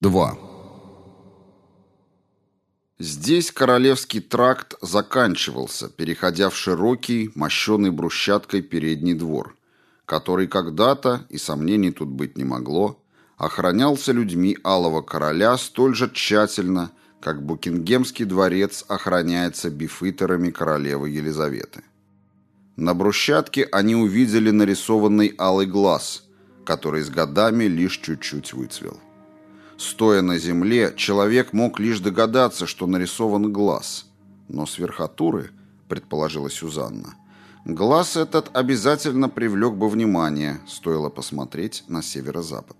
2. Здесь Королевский тракт заканчивался, переходя в широкий, мощенный брусчаткой передний двор, который когда-то, и сомнений тут быть не могло, охранялся людьми Алого Короля столь же тщательно, как Букингемский дворец охраняется бифитерами королевы Елизаветы. На брусчатке они увидели нарисованный алый глаз, который с годами лишь чуть-чуть выцвел. Стоя на земле, человек мог лишь догадаться, что нарисован глаз. Но с верхотуры, предположила Сюзанна, глаз этот обязательно привлек бы внимание, стоило посмотреть на северо-запад.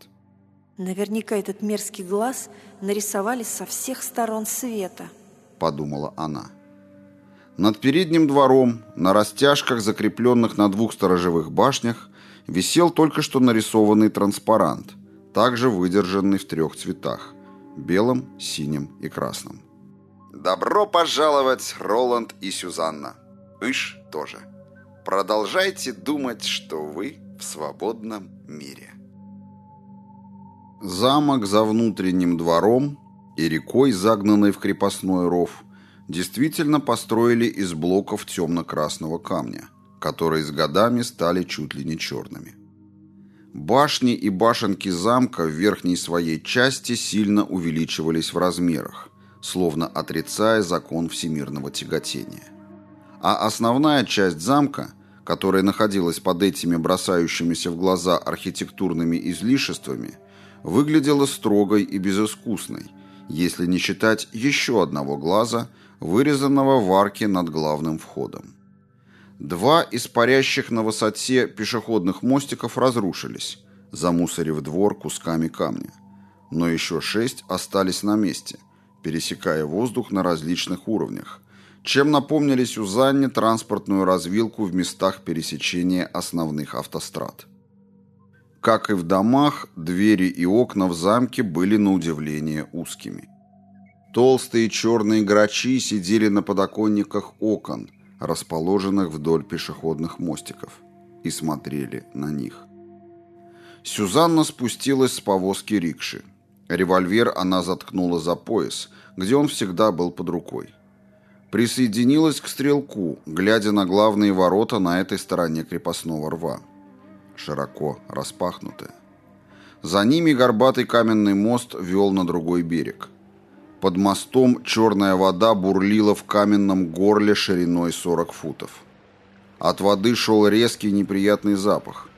Наверняка этот мерзкий глаз нарисовали со всех сторон света, подумала она. Над передним двором, на растяжках, закрепленных на двух сторожевых башнях, висел только что нарисованный транспарант, также выдержанный в трех цветах – белом, синим и красном. «Добро пожаловать, Роланд и Сюзанна! Иш тоже. Продолжайте думать, что вы в свободном мире». Замок за внутренним двором и рекой, загнанной в крепостной ров, действительно построили из блоков темно-красного камня, которые с годами стали чуть ли не черными. Башни и башенки замка в верхней своей части сильно увеличивались в размерах, словно отрицая закон всемирного тяготения. А основная часть замка, которая находилась под этими бросающимися в глаза архитектурными излишествами, выглядела строгой и безыскусной, если не считать еще одного глаза, вырезанного в арке над главным входом. Два из парящих на высоте пешеходных мостиков разрушились, замусорив двор кусками камня. Но еще шесть остались на месте, пересекая воздух на различных уровнях, чем напомнили Сюзанне транспортную развилку в местах пересечения основных автострад. Как и в домах, двери и окна в замке были на удивление узкими. Толстые черные грачи сидели на подоконниках окон – расположенных вдоль пешеходных мостиков, и смотрели на них. Сюзанна спустилась с повозки рикши. Револьвер она заткнула за пояс, где он всегда был под рукой. Присоединилась к стрелку, глядя на главные ворота на этой стороне крепостного рва. Широко распахнутые. За ними горбатый каменный мост вел на другой берег. Под мостом черная вода бурлила в каменном горле шириной 40 футов. От воды шел резкий неприятный запах,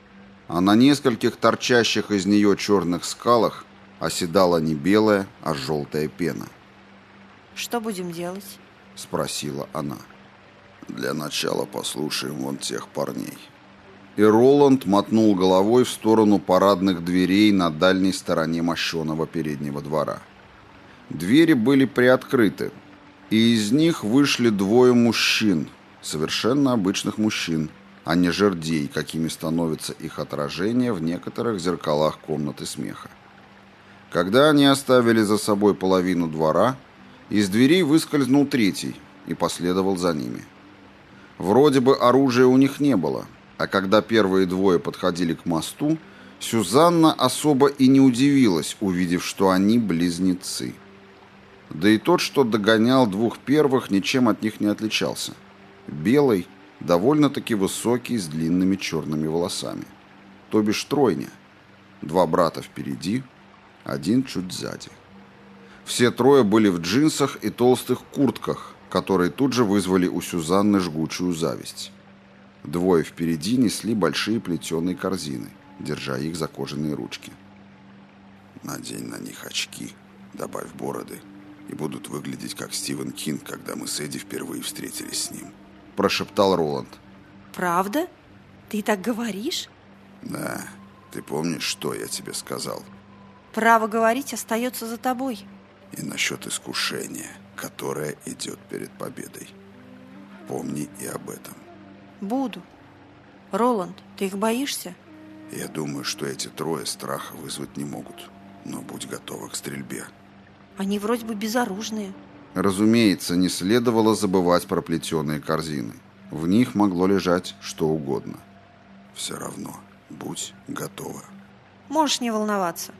а на нескольких торчащих из нее черных скалах оседала не белая, а желтая пена. «Что будем делать?» — спросила она. «Для начала послушаем вон тех парней». И Роланд мотнул головой в сторону парадных дверей на дальней стороне мощеного переднего двора. Двери были приоткрыты, и из них вышли двое мужчин, совершенно обычных мужчин, а не жердей, какими становится их отражение в некоторых зеркалах комнаты смеха. Когда они оставили за собой половину двора, из дверей выскользнул третий и последовал за ними. Вроде бы оружия у них не было, а когда первые двое подходили к мосту, Сюзанна особо и не удивилась, увидев, что они близнецы. Да и тот, что догонял двух первых, ничем от них не отличался. Белый, довольно-таки высокий, с длинными черными волосами. То бишь тройня. Два брата впереди, один чуть сзади. Все трое были в джинсах и толстых куртках, которые тут же вызвали у Сюзанны жгучую зависть. Двое впереди несли большие плетеные корзины, держа их за кожаные ручки. «Надень на них очки, добавь бороды», и будут выглядеть как Стивен Кинг, когда мы с Эдди впервые встретились с ним», – прошептал Роланд. «Правда? Ты так говоришь?» «Да. Ты помнишь, что я тебе сказал?» «Право говорить остается за тобой». «И насчет искушения, которое идет перед победой. Помни и об этом». «Буду. Роланд, ты их боишься?» «Я думаю, что эти трое страха вызвать не могут, но будь готова к стрельбе». Они вроде бы безоружные. Разумеется, не следовало забывать про плетеные корзины. В них могло лежать что угодно. Все равно, будь готова. Можешь не волноваться.